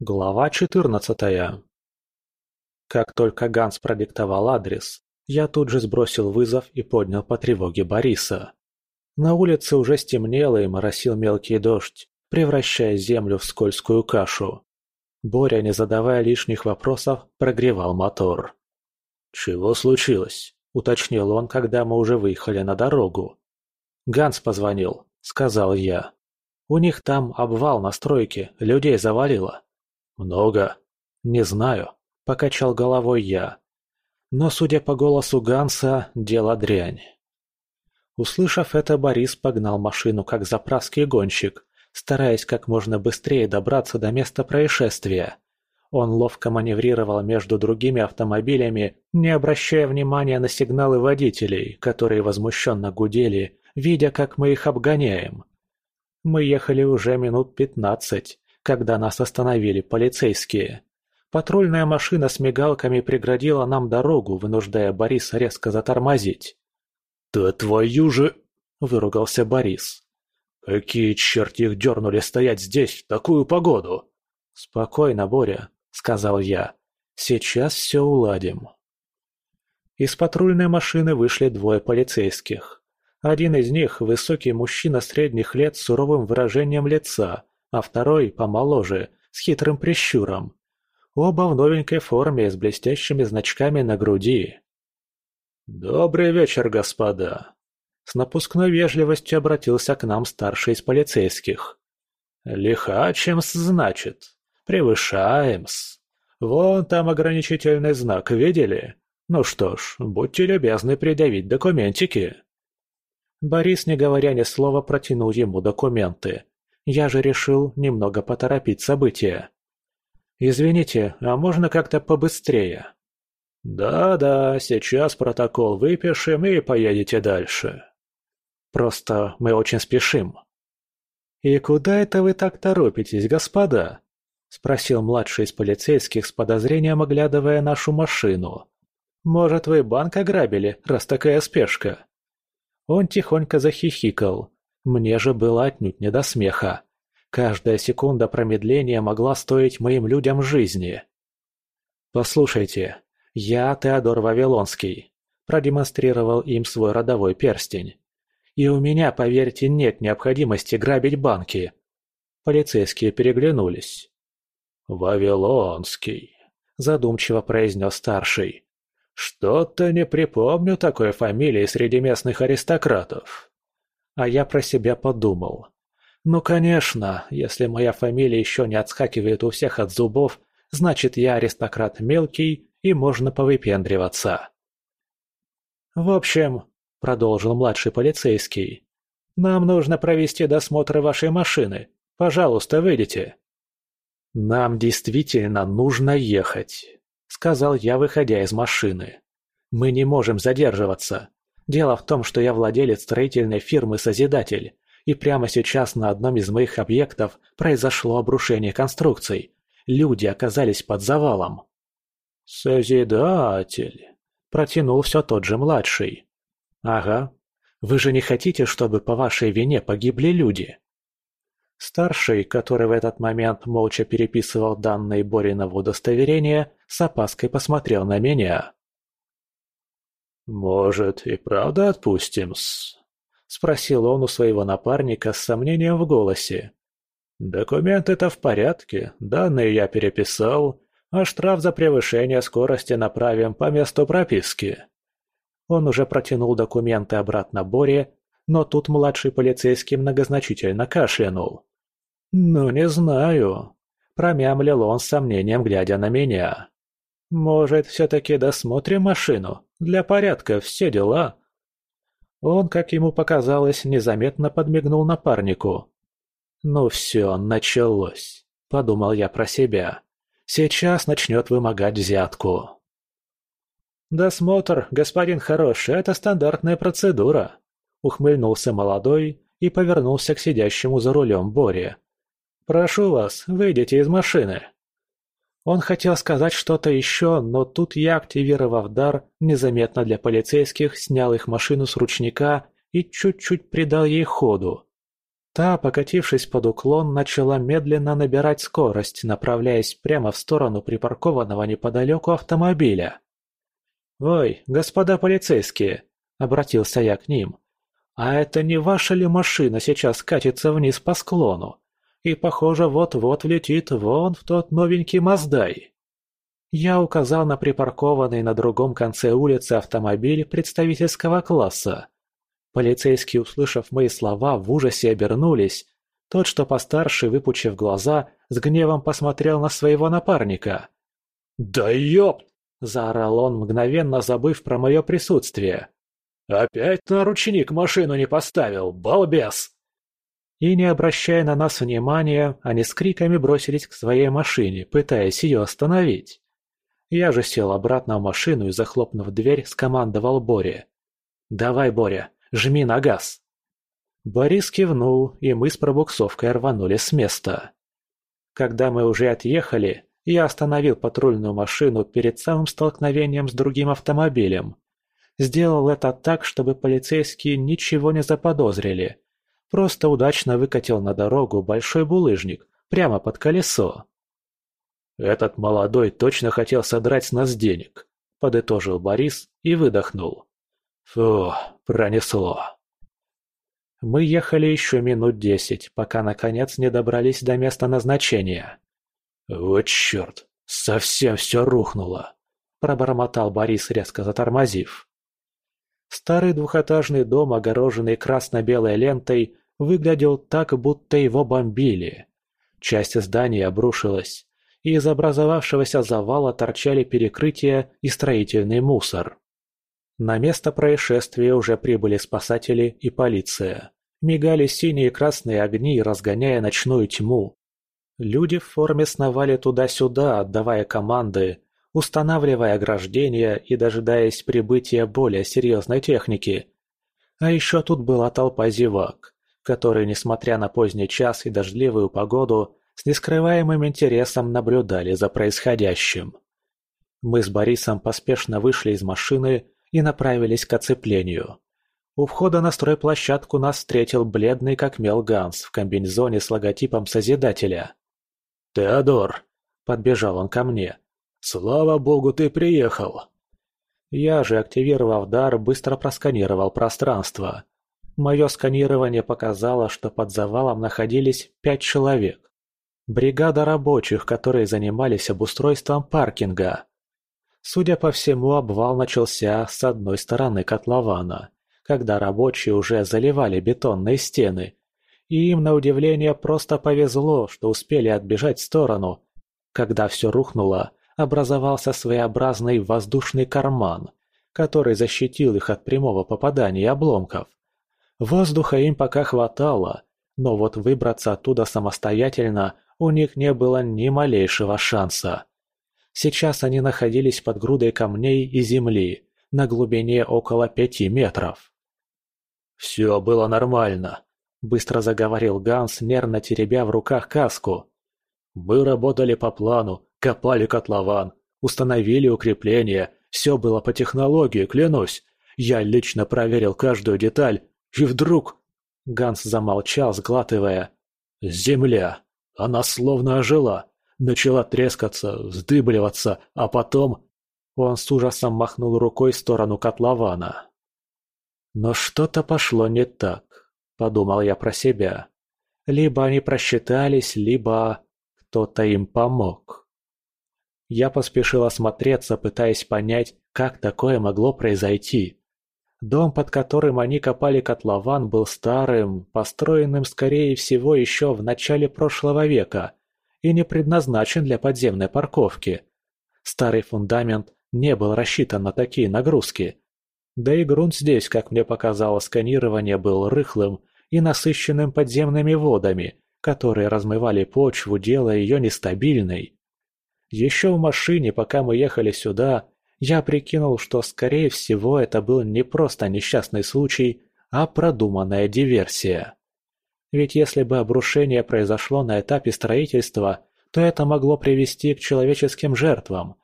Глава четырнадцатая. Как только Ганс продиктовал адрес, я тут же сбросил вызов и поднял по тревоге Бориса. На улице уже стемнело и моросил мелкий дождь, превращая землю в скользкую кашу. Боря, не задавая лишних вопросов, прогревал мотор. «Чего случилось?» – уточнил он, когда мы уже выехали на дорогу. «Ганс позвонил», – сказал я. «У них там обвал на стройке, людей завалило». «Много?» «Не знаю», — покачал головой я. Но, судя по голосу Ганса, дело дрянь. Услышав это, Борис погнал машину как заправский гонщик, стараясь как можно быстрее добраться до места происшествия. Он ловко маневрировал между другими автомобилями, не обращая внимания на сигналы водителей, которые возмущенно гудели, видя, как мы их обгоняем. Мы ехали уже минут пятнадцать, когда нас остановили полицейские. Патрульная машина с мигалками преградила нам дорогу, вынуждая Бориса резко затормозить. «Да твою же...» – выругался Борис. «Какие черти их дернули стоять здесь в такую погоду?» «Спокойно, Боря», – сказал я. «Сейчас все уладим». Из патрульной машины вышли двое полицейских. Один из них – высокий мужчина средних лет с суровым выражением лица, а второй, помоложе, с хитрым прищуром. Оба в новенькой форме с блестящими значками на груди. «Добрый вечер, господа!» С напускной вежливостью обратился к нам старший из полицейских. «Лихачим-с, значит. Превышаем-с. Вон там ограничительный знак, видели? Ну что ж, будьте любезны предъявить документики». Борис, не говоря ни слова, протянул ему документы, я же решил немного поторопить события. «Извините, а можно как-то побыстрее?» «Да-да, сейчас протокол выпишем и поедете дальше». «Просто мы очень спешим». «И куда это вы так торопитесь, господа?» — спросил младший из полицейских с подозрением, оглядывая нашу машину. «Может, вы банк ограбили, раз такая спешка?» Он тихонько захихикал, мне же было отнюдь не до смеха. Каждая секунда промедления могла стоить моим людям жизни. «Послушайте, я Теодор Вавилонский», – продемонстрировал им свой родовой перстень. «И у меня, поверьте, нет необходимости грабить банки». Полицейские переглянулись. «Вавилонский», – задумчиво произнес старший. «Что-то не припомню такой фамилии среди местных аристократов». А я про себя подумал. Ну конечно, если моя фамилия еще не отскакивает у всех от зубов, значит я аристократ мелкий и можно повыпендриваться. В общем, продолжил младший полицейский, нам нужно провести досмотр вашей машины. Пожалуйста, выйдите. Нам действительно нужно ехать, сказал я, выходя из машины. Мы не можем задерживаться. Дело в том, что я владелец строительной фирмы «Созидатель», и прямо сейчас на одном из моих объектов произошло обрушение конструкций. Люди оказались под завалом. «Созидатель», — протянул все тот же младший. «Ага. Вы же не хотите, чтобы по вашей вине погибли люди?» Старший, который в этот момент молча переписывал данные Бориного удостоверения, с опаской посмотрел на меня. «Может, и правда отпустим-с?» — спросил он у своего напарника с сомнением в голосе. «Документы-то в порядке, данные я переписал, а штраф за превышение скорости направим по месту прописки». Он уже протянул документы обратно Боре, но тут младший полицейский многозначительно кашлянул. «Ну, не знаю», — промямлил он с сомнением, глядя на меня. «Может, все-таки досмотрим машину? Для порядка все дела?» Он, как ему показалось, незаметно подмигнул напарнику. «Ну все, началось», — подумал я про себя. «Сейчас начнет вымогать взятку». «Досмотр, господин хороший, это стандартная процедура», — ухмыльнулся молодой и повернулся к сидящему за рулем Боре. «Прошу вас, выйдите из машины». Он хотел сказать что-то еще, но тут я, активировав дар, незаметно для полицейских снял их машину с ручника и чуть-чуть придал ей ходу. Та, покатившись под уклон, начала медленно набирать скорость, направляясь прямо в сторону припаркованного неподалеку автомобиля. «Ой, господа полицейские!» – обратился я к ним. «А это не ваша ли машина сейчас катится вниз по склону? И, похоже, вот-вот влетит вон в тот новенький Маздай». Я указал на припаркованный на другом конце улицы автомобиль представительского класса. Полицейские, услышав мои слова, в ужасе обернулись. Тот, что постарше, выпучив глаза, с гневом посмотрел на своего напарника. «Да ёп!» – заорал он, мгновенно забыв про мое присутствие. «Опять наручник машину не поставил, балбес!» И не обращая на нас внимания, они с криками бросились к своей машине, пытаясь ее остановить. Я же сел обратно в машину и, захлопнув дверь, скомандовал Боре. «Давай, Боря, Жми на газ!» Борис кивнул, и мы с пробуксовкой рванули с места. Когда мы уже отъехали, я остановил патрульную машину перед самым столкновением с другим автомобилем. Сделал это так, чтобы полицейские ничего не заподозрили. Просто удачно выкатил на дорогу большой булыжник, прямо под колесо. «Этот молодой точно хотел содрать с нас денег», – подытожил Борис и выдохнул. Фу, пронесло. Мы ехали еще минут десять, пока наконец не добрались до места назначения. «Вот черт, совсем все рухнуло!» – пробормотал Борис, резко затормозив. Старый двухэтажный дом, огороженный красно-белой лентой, выглядел так, будто его бомбили. Часть здания обрушилась, и из образовавшегося завала торчали перекрытия и строительный мусор. На место происшествия уже прибыли спасатели и полиция. Мигали синие и красные огни, разгоняя ночную тьму. Люди в форме сновали туда-сюда, отдавая команды, устанавливая ограждения и дожидаясь прибытия более серьезной техники. А еще тут была толпа зевак, которые, несмотря на поздний час и дождливую погоду, с нескрываемым интересом наблюдали за происходящим. Мы с Борисом поспешно вышли из машины и направились к оцеплению. У входа на стройплощадку нас встретил бледный как мел Ганс в комбинезоне с логотипом Созидателя. «Теодор!» – подбежал он ко мне. «Слава богу, ты приехал!» Я же, активировав дар, быстро просканировал пространство. Мое сканирование показало, что под завалом находились пять человек. Бригада рабочих, которые занимались обустройством паркинга. Судя по всему, обвал начался с одной стороны котлована, когда рабочие уже заливали бетонные стены. И им, на удивление, просто повезло, что успели отбежать в сторону. Когда все рухнуло, образовался своеобразный воздушный карман, который защитил их от прямого попадания обломков. Воздуха им пока хватало, но вот выбраться оттуда самостоятельно у них не было ни малейшего шанса. Сейчас они находились под грудой камней и земли, на глубине около пяти метров. «Все было нормально», – быстро заговорил Ганс, нервно теребя в руках каску. «Мы работали по плану, копали котлован, установили укрепления, все было по технологии, клянусь. Я лично проверил каждую деталь, и вдруг...» Ганс замолчал, сглатывая. «Земля! Она словно ожила начала трескаться, вздыбливаться, а потом... Он с ужасом махнул рукой в сторону котлована. Но что-то пошло не так, подумал я про себя. Либо они просчитались, либо кто-то им помог. Я поспешил осмотреться, пытаясь понять, как такое могло произойти. Дом, под которым они копали котлован, был старым, построенным, скорее всего, еще в начале прошлого века, и не предназначен для подземной парковки. Старый фундамент не был рассчитан на такие нагрузки. Да и грунт здесь, как мне показало сканирование, был рыхлым и насыщенным подземными водами, которые размывали почву, делая ее нестабильной. Еще в машине, пока мы ехали сюда, я прикинул, что, скорее всего, это был не просто несчастный случай, а продуманная диверсия. Ведь если бы обрушение произошло на этапе строительства, то это могло привести к человеческим жертвам.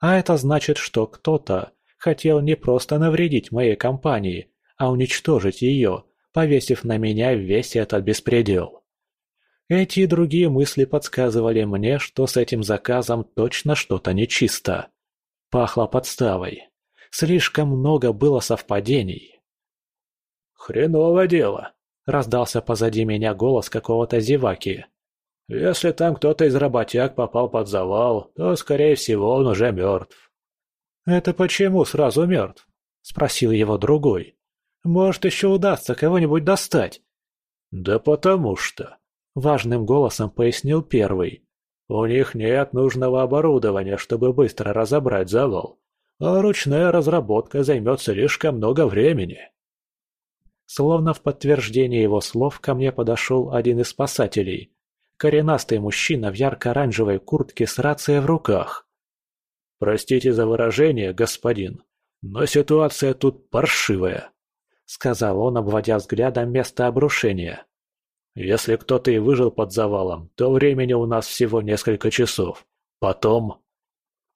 А это значит, что кто-то хотел не просто навредить моей компании, а уничтожить ее, повесив на меня весь этот беспредел. Эти и другие мысли подсказывали мне, что с этим заказом точно что-то нечисто. Пахло подставой. Слишком много было совпадений. «Хреново дело», — раздался позади меня голос какого-то зеваки. «Если там кто-то из работяг попал под завал, то, скорее всего, он уже мертв». «Это почему сразу мертв?» — спросил его другой. «Может, еще удастся кого-нибудь достать?» «Да потому что», — важным голосом пояснил первый. «У них нет нужного оборудования, чтобы быстро разобрать завал, а ручная разработка займет слишком много времени». Словно в подтверждение его слов ко мне подошел один из спасателей. Коренастый мужчина в ярко-оранжевой куртке с рацией в руках. «Простите за выражение, господин, но ситуация тут паршивая», — сказал он, обводя взглядом место обрушения. «Если кто-то и выжил под завалом, то времени у нас всего несколько часов. Потом...»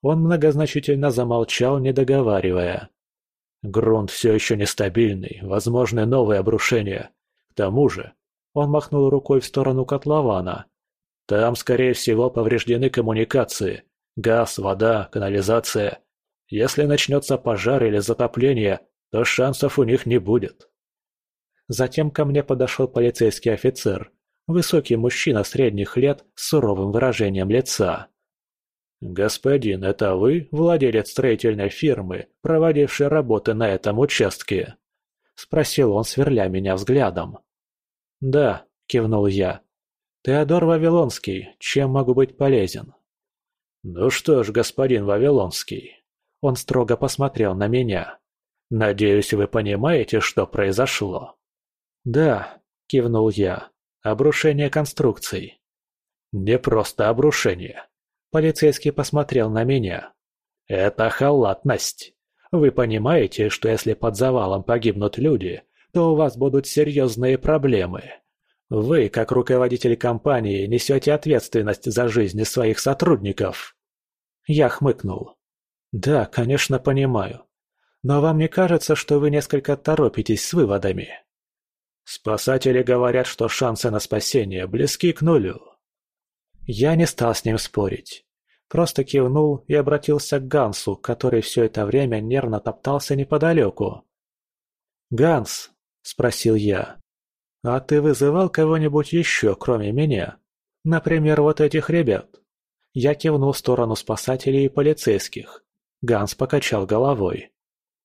Он многозначительно замолчал, не договаривая. Грунт все еще нестабильный, возможны новые обрушения. К тому же, он махнул рукой в сторону котлована. Там, скорее всего, повреждены коммуникации. Газ, вода, канализация. Если начнется пожар или затопление, то шансов у них не будет. Затем ко мне подошел полицейский офицер, высокий мужчина средних лет с суровым выражением лица. «Господин, это вы владелец строительной фирмы, проводивший работы на этом участке?» — спросил он, сверля меня взглядом. «Да», — кивнул я. «Теодор Вавилонский, чем могу быть полезен?» «Ну что ж, господин Вавилонский», — он строго посмотрел на меня. «Надеюсь, вы понимаете, что произошло?» «Да», — кивнул я. «Обрушение конструкций». «Не просто обрушение. Полицейский посмотрел на меня. «Это халатность. Вы понимаете, что если под завалом погибнут люди, то у вас будут серьезные проблемы. Вы, как руководитель компании, несете ответственность за жизни своих сотрудников». Я хмыкнул. «Да, конечно, понимаю. Но вам не кажется, что вы несколько торопитесь с выводами?» Спасатели говорят, что шансы на спасение близки к нулю. Я не стал с ним спорить. Просто кивнул и обратился к Гансу, который все это время нервно топтался неподалеку. «Ганс», — спросил я, — «а ты вызывал кого-нибудь еще, кроме меня? Например, вот этих ребят?» Я кивнул в сторону спасателей и полицейских. Ганс покачал головой.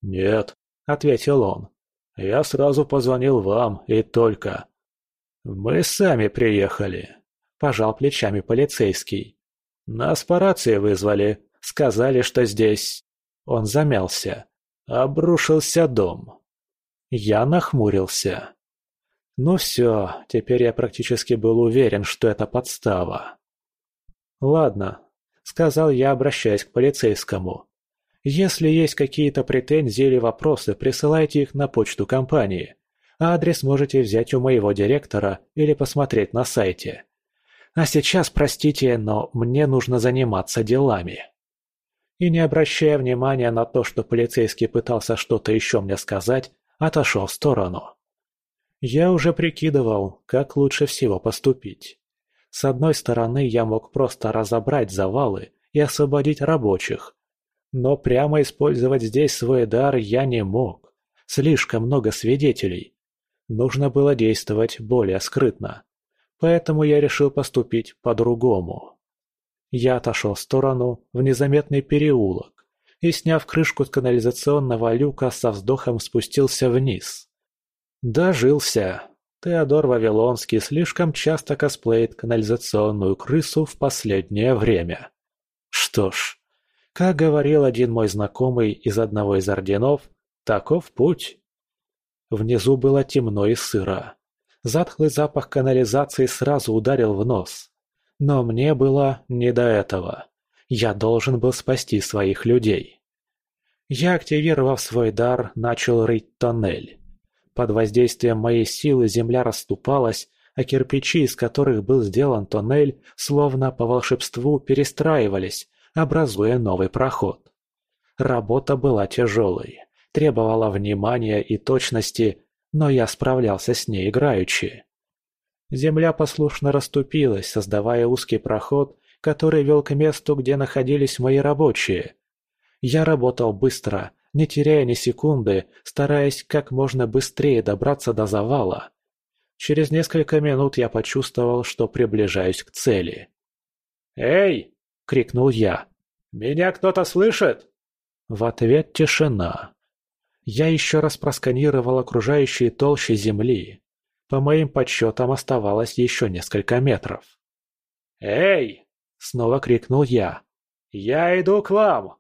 «Нет», — ответил он. «Я сразу позвонил вам, и только...» «Мы сами приехали», Пожал плечами полицейский. «Нас по рации вызвали. Сказали, что здесь...» Он замялся. «Обрушился дом». Я нахмурился. Ну все, теперь я практически был уверен, что это подстава. «Ладно», — сказал я, обращаясь к полицейскому. «Если есть какие-то претензии или вопросы, присылайте их на почту компании. Адрес можете взять у моего директора или посмотреть на сайте. А сейчас, простите, но мне нужно заниматься делами. И не обращая внимания на то, что полицейский пытался что-то еще мне сказать, отошел в сторону. Я уже прикидывал, как лучше всего поступить. С одной стороны, я мог просто разобрать завалы и освободить рабочих. Но прямо использовать здесь свой дар я не мог. Слишком много свидетелей. Нужно было действовать более скрытно. Поэтому я решил поступить по-другому. Я отошел в сторону, в незаметный переулок, и, сняв крышку с канализационного люка, со вздохом спустился вниз. Дожился. Теодор Вавилонский слишком часто косплеит канализационную крысу в последнее время. Что ж, как говорил один мой знакомый из одного из орденов, таков путь. Внизу было темно и сыро. Затхлый запах канализации сразу ударил в нос. Но мне было не до этого. Я должен был спасти своих людей. Я, активировав свой дар, начал рыть тоннель. Под воздействием моей силы земля расступалась, а кирпичи, из которых был сделан тоннель, словно по волшебству перестраивались, образуя новый проход. Работа была тяжелой, требовала внимания и точности, но я справлялся с ней играючи. Земля послушно расступилась, создавая узкий проход, который вел к месту, где находились мои рабочие. Я работал быстро, не теряя ни секунды, стараясь как можно быстрее добраться до завала. Через несколько минут я почувствовал, что приближаюсь к цели. «Эй!» — крикнул я. «Меня кто-то слышит?» В ответ тишина. Я еще раз просканировал окружающие толщи земли. По моим подсчетам оставалось еще несколько метров. «Эй!» — снова крикнул я. «Я иду к вам!»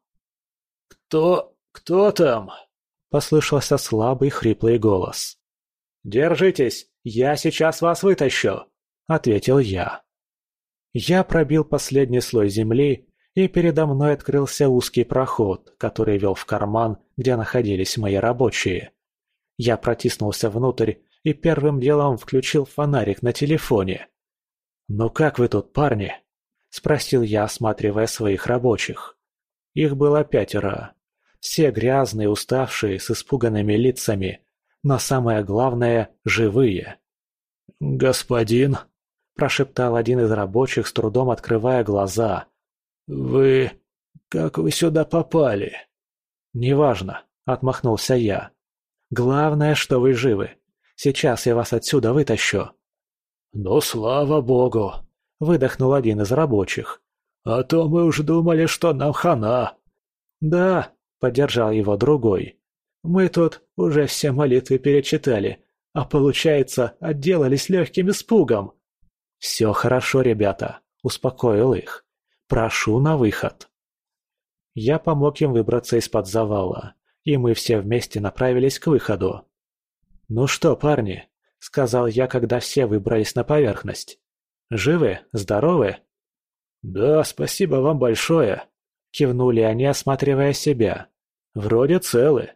«Кто... кто там?» — послышался слабый хриплый голос. «Держитесь, я сейчас вас вытащу!» — ответил я. Я пробил последний слой земли, и передо мной открылся узкий проход, который вел в карман, где находились мои рабочие. Я протиснулся внутрь и первым делом включил фонарик на телефоне. «Ну как вы тут, парни?» – спросил я, осматривая своих рабочих. Их было пятеро. Все грязные, уставшие, с испуганными лицами, но самое главное – живые. «Господин», – прошептал один из рабочих, с трудом открывая глаза. «Вы... как вы сюда попали?» «Неважно», – отмахнулся я. «Главное, что вы живы. Сейчас я вас отсюда вытащу». «Ну, слава богу!» – выдохнул один из рабочих. «А то мы уж думали, что нам хана!» «Да», – поддержал его другой. «Мы тут уже все молитвы перечитали, а получается, отделались легким испугом». «Все хорошо, ребята», – успокоил их. «Прошу на выход». Я помог им выбраться из-под завала, и мы все вместе направились к выходу. «Ну что, парни?» – сказал я, когда все выбрались на поверхность. «Живы? Здоровы?» «Да, спасибо вам большое», – кивнули они, осматривая себя. «Вроде целы».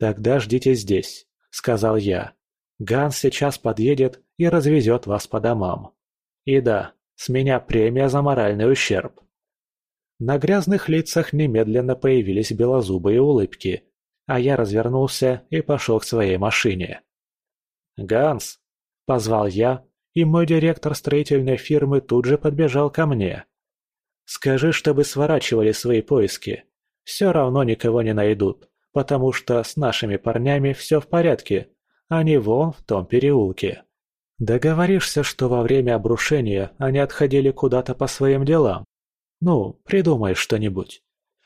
«Тогда ждите здесь», – сказал я. «Ганс сейчас подъедет и развезет вас по домам. И да, с меня премия за моральный ущерб». На грязных лицах немедленно появились белозубые улыбки, а я развернулся и пошел к своей машине. «Ганс!» – позвал я, и мой директор строительной фирмы тут же подбежал ко мне. «Скажи, чтобы сворачивали свои поиски. Все равно никого не найдут, потому что с нашими парнями все в порядке, они вон в том переулке. Договоришься, что во время обрушения они отходили куда-то по своим делам? Ну, придумай что-нибудь.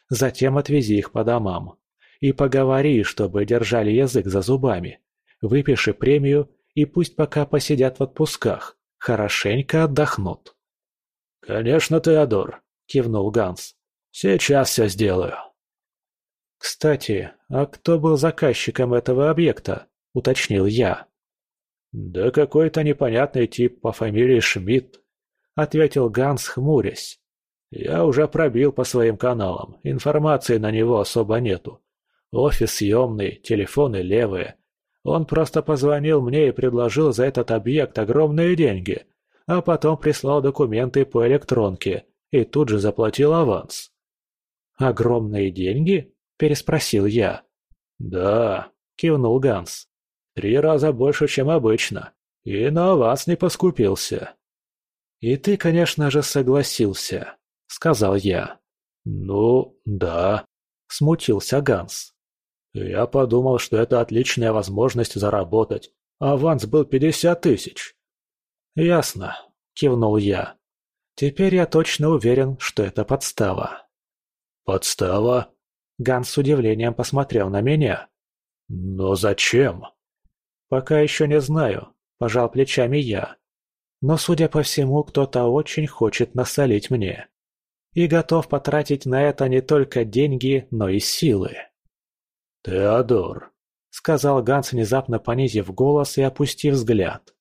Затем отвези их по домам. И поговори, чтобы держали язык за зубами. Выпиши премию и пусть пока посидят в отпусках. Хорошенько отдохнут. «Конечно, Теодор», — кивнул Ганс. «Сейчас все сделаю». «Кстати, а кто был заказчиком этого объекта?» — уточнил я. «Да какой-то непонятный тип по фамилии Шмидт», — ответил Ганс, хмурясь. «Я уже пробил по своим каналам, информации на него особо нету. Офис съемный, телефоны левые. Он просто позвонил мне и предложил за этот объект огромные деньги, а потом прислал документы по электронке и тут же заплатил аванс. «Огромные деньги?» – переспросил я. «Да», – кивнул Ганс. «Три раза больше, чем обычно. И на вас не поскупился». «И ты, конечно же, согласился», – сказал я. «Ну, да», – смутился Ганс. Я подумал, что это отличная возможность заработать. Аванс был пятьдесят тысяч. Ясно, кивнул я. Теперь я точно уверен, что это подстава. Подстава? Ганс с удивлением посмотрел на меня. Но зачем? Пока еще не знаю, пожал плечами я. Но, судя по всему, кто-то очень хочет насолить мне. И готов потратить на это не только деньги, но и силы. «Теодор», — сказал Ганс, внезапно понизив голос и опустив взгляд.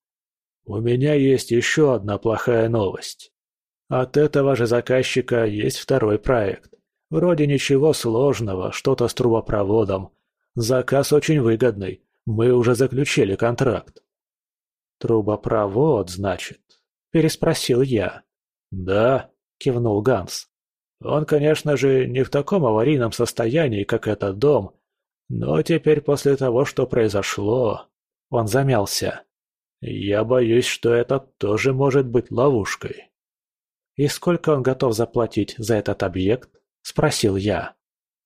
«У меня есть еще одна плохая новость. От этого же заказчика есть второй проект. Вроде ничего сложного, что-то с трубопроводом. Заказ очень выгодный, мы уже заключили контракт». «Трубопровод, значит?» – переспросил я. «Да», – кивнул Ганс. «Он, конечно же, не в таком аварийном состоянии, как этот дом, но теперь после того, что произошло, Он замялся. «Я боюсь, что это тоже может быть ловушкой». «И сколько он готов заплатить за этот объект?» – спросил я.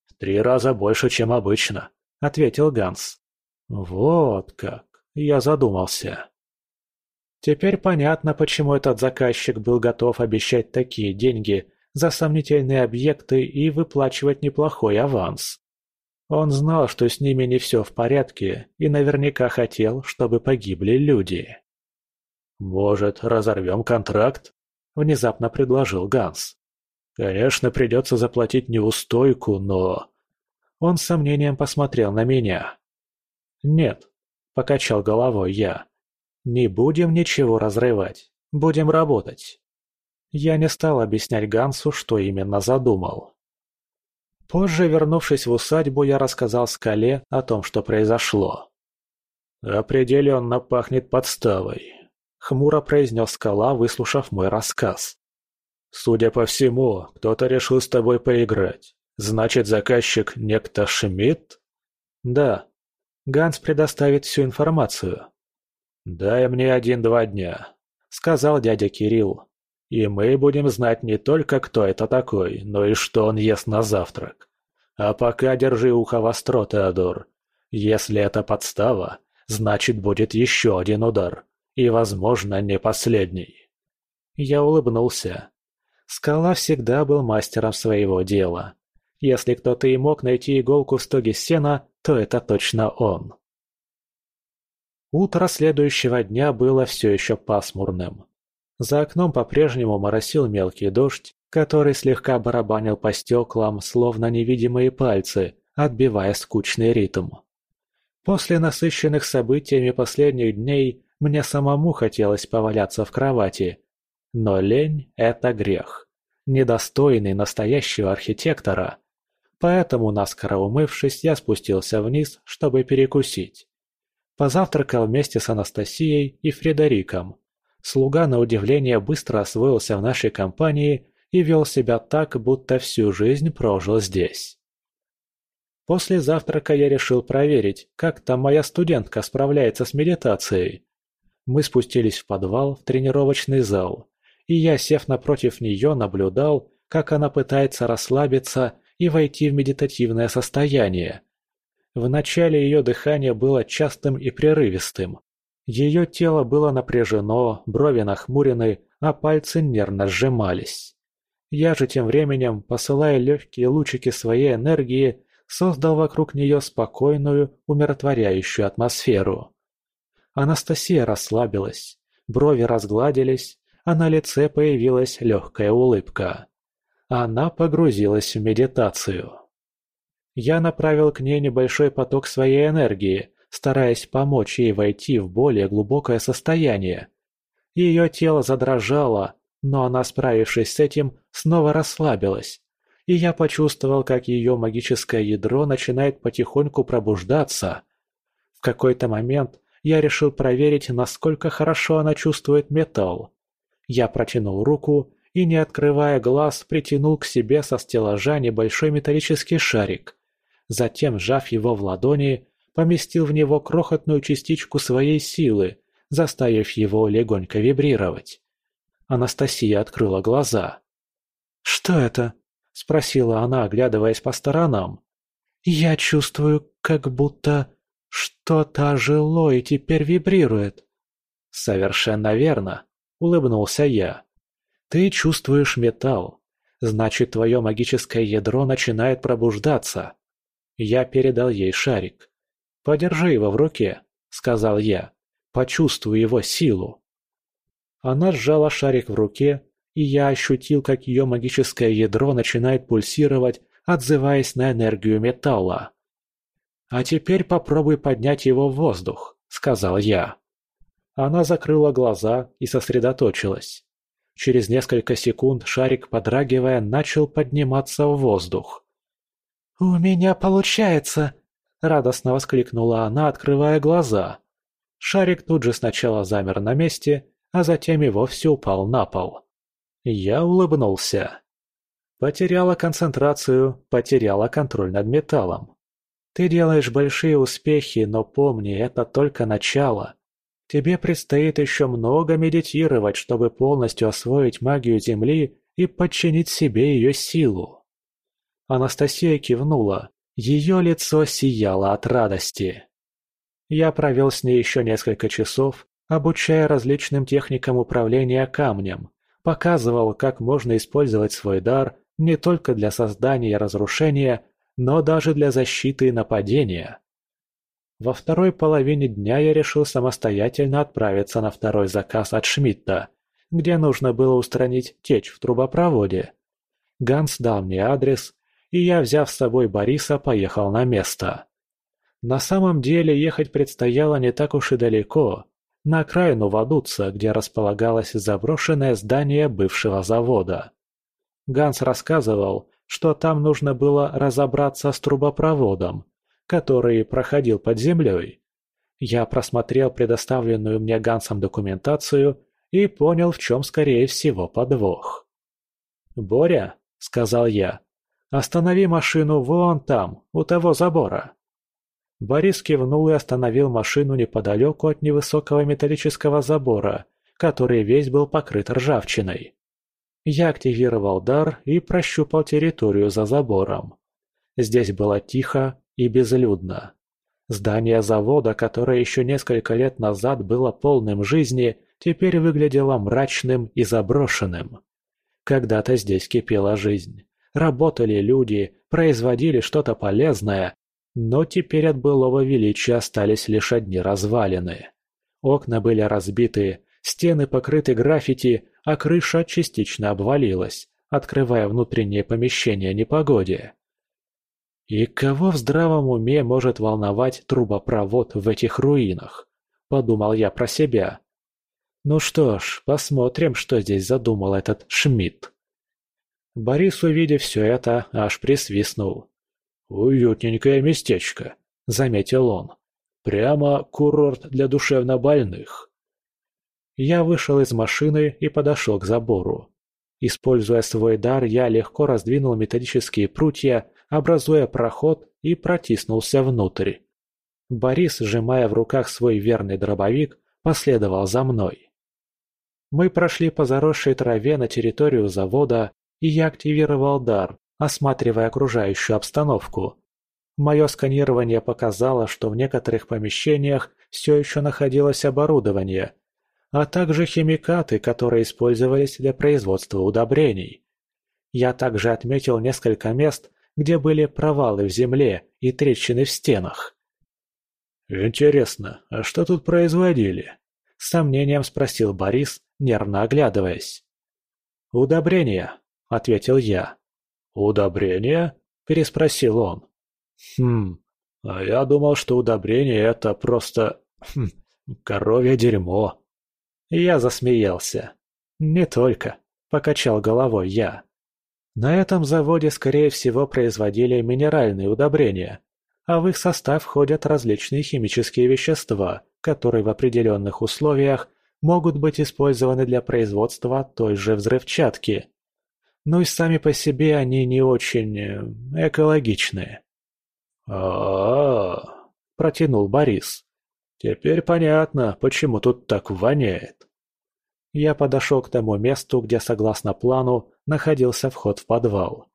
«В три раза больше, чем обычно», – ответил Ганс. «Вот как!» – я задумался. Теперь понятно, почему этот заказчик был готов обещать такие деньги за сомнительные объекты и выплачивать неплохой аванс. Он знал, что с ними не все в порядке, и наверняка хотел, чтобы погибли люди. «Может, разорвем контракт?» – внезапно предложил Ганс. «Конечно, придется заплатить неустойку, но...» Он с сомнением посмотрел на меня. «Нет», – покачал головой я. «Не будем ничего разрывать. Будем работать». Я не стал объяснять Гансу, что именно задумал. Позже, вернувшись в усадьбу, я рассказал Скале о том, что произошло. «Определенно пахнет подставой», — хмуро произнес Скала, выслушав мой рассказ. «Судя по всему, кто-то решил с тобой поиграть. Значит, заказчик некто Шмидт?» «Да. Ганс предоставит всю информацию». «Дай мне один-два дня», — сказал дядя Кирилл. И мы будем знать не только, кто это такой, но и что он ест на завтрак. А пока держи ухо востро, Теодор. Если это подстава, значит будет еще один удар. И, возможно, не последний. Я улыбнулся. Скала всегда был мастером своего дела. Если кто-то и мог найти иголку в стоге сена, то это точно он. Утро следующего дня было все еще пасмурным. За окном по-прежнему моросил мелкий дождь, который слегка барабанил по стеклам, словно невидимые пальцы, отбивая скучный ритм. После насыщенных событиями последних дней мне самому хотелось поваляться в кровати. Но лень – это грех, недостойный настоящего архитектора. Поэтому, наскоро умывшись, я спустился вниз, чтобы перекусить. Позавтракал вместе с Анастасией и Фредериком. Слуга, на удивление, быстро освоился в нашей компании и вел себя так, будто всю жизнь прожил здесь. После завтрака я решил проверить, как там моя студентка справляется с медитацией. Мы спустились в подвал, в тренировочный зал, и я, сев напротив нее, наблюдал, как она пытается расслабиться и войти в медитативное состояние. Вначале ее дыхание было частым и прерывистым, ее тело было напряжено, брови нахмурены, а пальцы нервно сжимались. Я же тем временем, посылая легкие лучики своей энергии, создал вокруг нее спокойную, умиротворяющую атмосферу. Анастасия расслабилась, брови разгладились, а на лице появилась легкая улыбка. Она погрузилась в медитацию. Я направил к ней небольшой поток своей энергии, стараясь помочь ей войти в более глубокое состояние. Ее тело задрожало, но она, справившись с этим, снова расслабилась. И я почувствовал, как ее магическое ядро начинает потихоньку пробуждаться. В какой-то момент я решил проверить, насколько хорошо она чувствует металл. Я протянул руку и, не открывая глаз, притянул к себе со стеллажа небольшой металлический шарик. Затем, сжав его в ладони, поместил в него крохотную частичку своей силы, заставив его легонько вибрировать. Анастасия открыла глаза. «Что это?» – спросила она, оглядываясь по сторонам. «Я чувствую, как будто что-то ожило и теперь вибрирует». «Совершенно верно», – улыбнулся я. «Ты чувствуешь металл. Значит, твое магическое ядро начинает пробуждаться». Я передал ей шарик. «Подержи его в руке», — сказал я. «Почувствуй его силу». Она сжала шарик в руке, и я ощутил, как ее магическое ядро начинает пульсировать, отзываясь на энергию металла. «А теперь попробуй поднять его в воздух», — сказал я. Она закрыла глаза и сосредоточилась. Через несколько секунд шарик, подрагивая, начал подниматься в воздух. «У меня получается!» – радостно воскликнула она, открывая глаза. Шарик тут же сначала замер на месте, а затем и вовсе упал на пол. Я улыбнулся. Потеряла концентрацию, потеряла контроль над металлом. Ты делаешь большие успехи, но помни, это только начало. Тебе предстоит еще много медитировать, чтобы полностью освоить магию Земли и подчинить себе ее силу. Анастасия кивнула. Ее лицо сияло от радости. Я провел с ней еще несколько часов, обучая различным техникам управления камнем, показывал, как можно использовать свой дар не только для создания и разрушения, но даже для защиты и нападения. Во второй половине дня я решил самостоятельно отправиться на второй заказ от Шмидта, где нужно было устранить течь в трубопроводе. Ганс дал мне адрес, и я, взяв с собой Бориса, поехал на место. На самом деле ехать предстояло не так уж и далеко, на окраину Вадуца, где располагалось заброшенное здание бывшего завода. Ганс рассказывал, что там нужно было разобраться с трубопроводом, который проходил под землей. Я просмотрел предоставленную мне Гансом документацию и понял, в чем скорее всего подвох. «Боря», — сказал я, — «останови машину вон там, у того забора». Борис кивнул и остановил машину неподалеку от невысокого металлического забора, который весь был покрыт ржавчиной. Я активировал дар и прощупал территорию за забором. Здесь было тихо и безлюдно. Здание завода, которое еще несколько лет назад было полным жизни, теперь выглядело мрачным и заброшенным. Когда-то здесь кипела жизнь. Работали люди, производили что-то полезное, но теперь от былого величия остались лишь одни развалины. Окна были разбиты, стены покрыты граффити, а крыша частично обвалилась, открывая внутреннее помещение непогоде. И кого в здравом уме может волновать трубопровод в этих руинах? Подумал я про себя. Ну что ж, посмотрим, что здесь задумал этот Шмидт. Борис, увидев все это, аж присвистнул. «Уютненькое местечко», — заметил он. «Прямо курорт для душевнобольных». Я вышел из машины и подошел к забору. Используя свой дар, я легко раздвинул металлические прутья, образуя проход и протиснулся внутрь. Борис, сжимая в руках свой верный дробовик, последовал за мной. Мы прошли по заросшей траве на территорию завода, и я активировал дар, осматривая окружающую обстановку. Мое сканирование показало, что в некоторых помещениях все еще находилось оборудование, а также химикаты, которые использовались для производства удобрений. Я также отметил несколько мест, где были провалы в земле и трещины в стенах. «Интересно, а что тут производили?» — с сомнением спросил Борис, нервно оглядываясь. «Удобрения», — ответил я. «Удобрения?» – переспросил он. «Хм, а я думал, что удобрение – это просто... Хм, коровье дерьмо». Я засмеялся. «Не только», – покачал головой я. На этом заводе, скорее всего, производили минеральные удобрения, а в их состав входят различные химические вещества, которые в определенных условиях могут быть использованы для производства той же взрывчатки но и сами по себе они не очень э, экологичные. протянул Борис. «Теперь понятно, почему тут так воняет». Я подошел к тому месту, где, согласно плану, находился вход в подвал.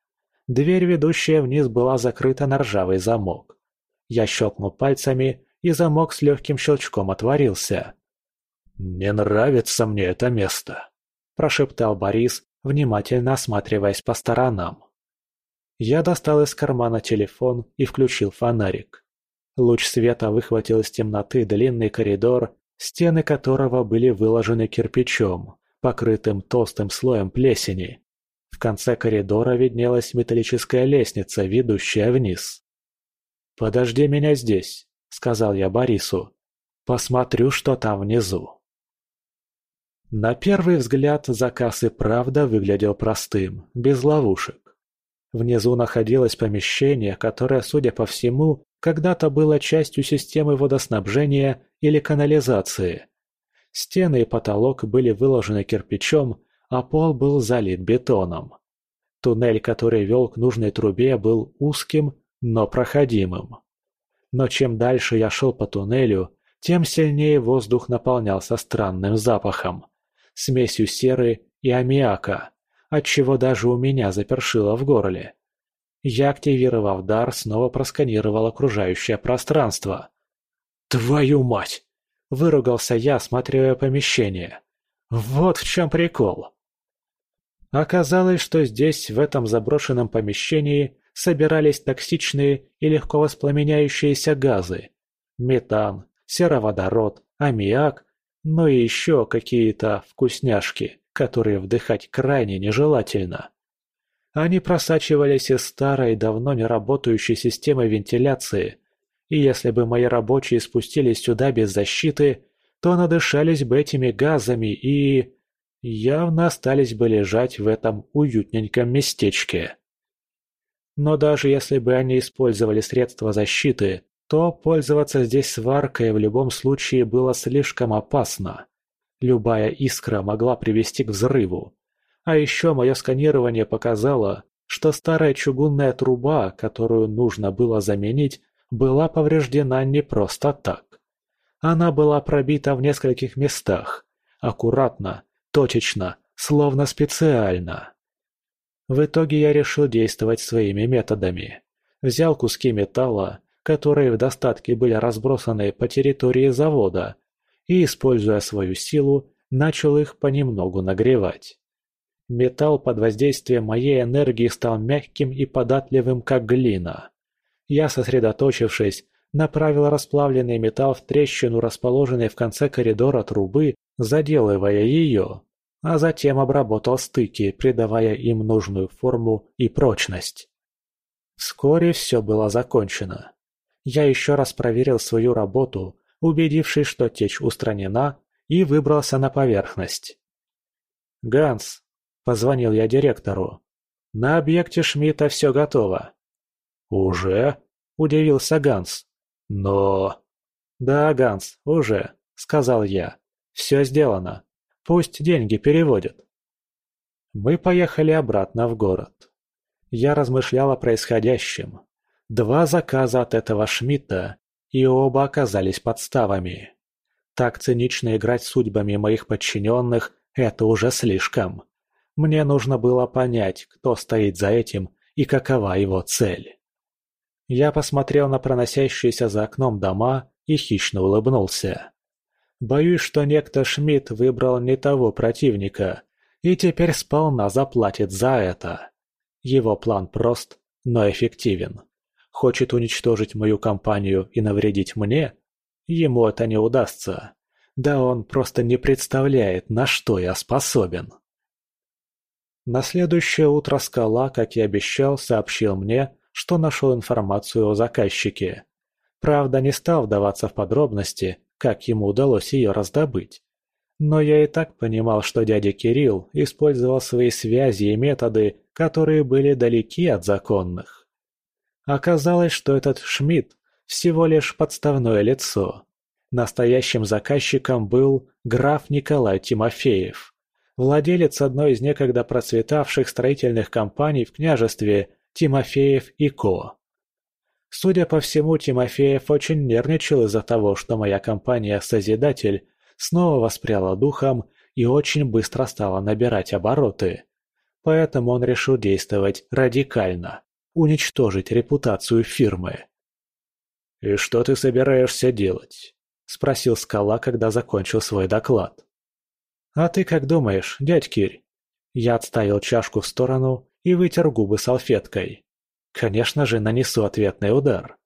Дверь, ведущая вниз, была закрыта на ржавый замок. Я щелкнул пальцами, и замок с легким щелчком отворился. «Не нравится мне это место», – прошептал Борис, внимательно осматриваясь по сторонам. Я достал из кармана телефон и включил фонарик. Луч света выхватил из темноты длинный коридор, стены которого были выложены кирпичом, покрытым толстым слоем плесени. В конце коридора виднелась металлическая лестница, ведущая вниз. «Подожди меня здесь», — сказал я Борису. «Посмотрю, что там внизу». На первый взгляд заказ и правда выглядел простым, без ловушек. Внизу находилось помещение, которое, судя по всему, когда-то было частью системы водоснабжения или канализации. Стены и потолок были выложены кирпичом, а пол был залит бетоном. Туннель, который вел к нужной трубе, был узким, но проходимым. Но чем дальше я шел по туннелю, тем сильнее воздух наполнялся странным запахом. Смесью серы и аммиака, отчего даже у меня запершило в горле. Я, активировав дар, снова просканировал окружающее пространство. «Твою мать!» – выругался я, осматривая помещение. «Вот в чем прикол!» Оказалось, что здесь, в этом заброшенном помещении, собирались токсичные и легко воспламеняющиеся газы. Метан, сероводород, аммиак, ну и еще какие-то вкусняшки, которые вдыхать крайне нежелательно. Они просачивались из старой, давно не работающей системы вентиляции, и если бы мои рабочие спустились сюда без защиты, то надышались бы этими газами и... явно остались бы лежать в этом уютненьком местечке. Но даже если бы они использовали средства защиты, то пользоваться здесь сваркой в любом случае было слишком опасно. Любая искра могла привести к взрыву. А еще мое сканирование показало, что старая чугунная труба, которую нужно было заменить, была повреждена не просто так. Она была пробита в нескольких местах, аккуратно, точечно, словно специально. В итоге я решил действовать своими методами. Взял куски металла, которые в достатке были разбросаны по территории завода, и, используя свою силу, начал их понемногу нагревать. Металл под воздействием моей энергии стал мягким и податливым, как глина. Я, сосредоточившись, направил расплавленный металл в трещину, расположенной в конце коридора трубы, заделывая ее, а затем обработал стыки, придавая им нужную форму и прочность. Вскоре все было закончено. Я еще раз проверил свою работу, убедившись, что течь устранена, и выбрался на поверхность. «Ганс», — позвонил я директору, — «на объекте Шмидта все готово». «Уже?» — удивился Ганс. «Но...» «Да, Ганс, уже», — сказал я. «Все сделано. Пусть деньги переводят». Мы поехали обратно в город. Я размышлял о происходящем. Два заказа от этого Шмидта, и оба оказались подставами. Так цинично играть судьбами моих подчиненных – это уже слишком. Мне нужно было понять, кто стоит за этим и какова его цель. Я посмотрел на проносящиеся за окном дома и хищно улыбнулся. Боюсь, что некто Шмидт выбрал не того противника и теперь сполна заплатит за это. Его план прост, но эффективен. Хочет уничтожить мою компанию и навредить мне? Ему это не удастся. Да он просто не представляет, на что я способен. На следующее утро Скала, как и обещал, сообщил мне, что нашел информацию о заказчике. Правда, не стал вдаваться в подробности, как ему удалось ее раздобыть. Но я и так понимал, что дядя Кирилл использовал свои связи и методы, которые были далеки от законных. Оказалось, что этот Шмидт всего лишь подставное лицо. Настоящим заказчиком был граф Николай Тимофеев, владелец одной из некогда процветавших строительных компаний в княжестве Тимофеев и Ко. Судя по всему, Тимофеев очень нервничал из-за того, что моя компания «Созидатель» снова воспряла духом и очень быстро стала набирать обороты. Поэтому он решил действовать радикально уничтожить репутацию фирмы. «И что ты собираешься делать?» – спросил Скала, когда закончил свой доклад. «А ты как думаешь, дядь Кирь?» Я отставил чашку в сторону и вытер губы салфеткой. Конечно же, нанесу ответный удар.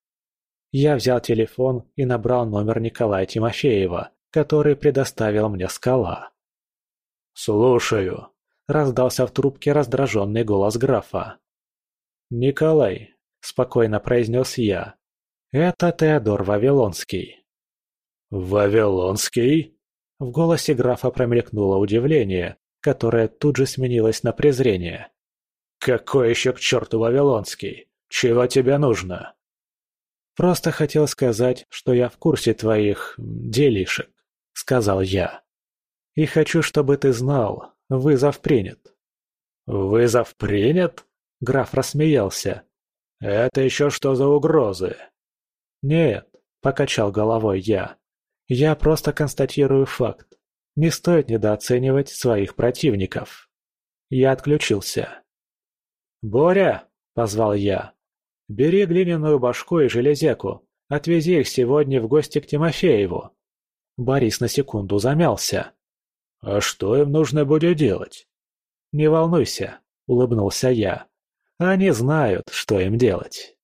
Я взял телефон и набрал номер Николая Тимофеева, который предоставил мне скала. «Слушаю», – раздался в трубке раздраженный голос графа. «Николай», – спокойно произнес я, – «это Теодор Вавилонский». «Вавилонский?» В голосе графа промелькнуло удивление, которое тут же сменилось на презрение. «Какой еще к черту Вавилонский? Чего тебе нужно?» «Просто хотел сказать, что я в курсе твоих... делишек», — сказал я. «И хочу, чтобы ты знал, вызов принят». «Вызов принят?» Граф рассмеялся. «Это еще что за угрозы?» «Нет», – покачал головой я. «Я просто констатирую факт. Не стоит недооценивать своих противников». Я отключился. «Боря!» – позвал я. «Бери глиняную башку и железяку. Отвези их сегодня в гости к Тимофееву». Борис на секунду замялся. «А что им нужно будет делать?» «Не волнуйся», – улыбнулся я. «Они знают, что им делать».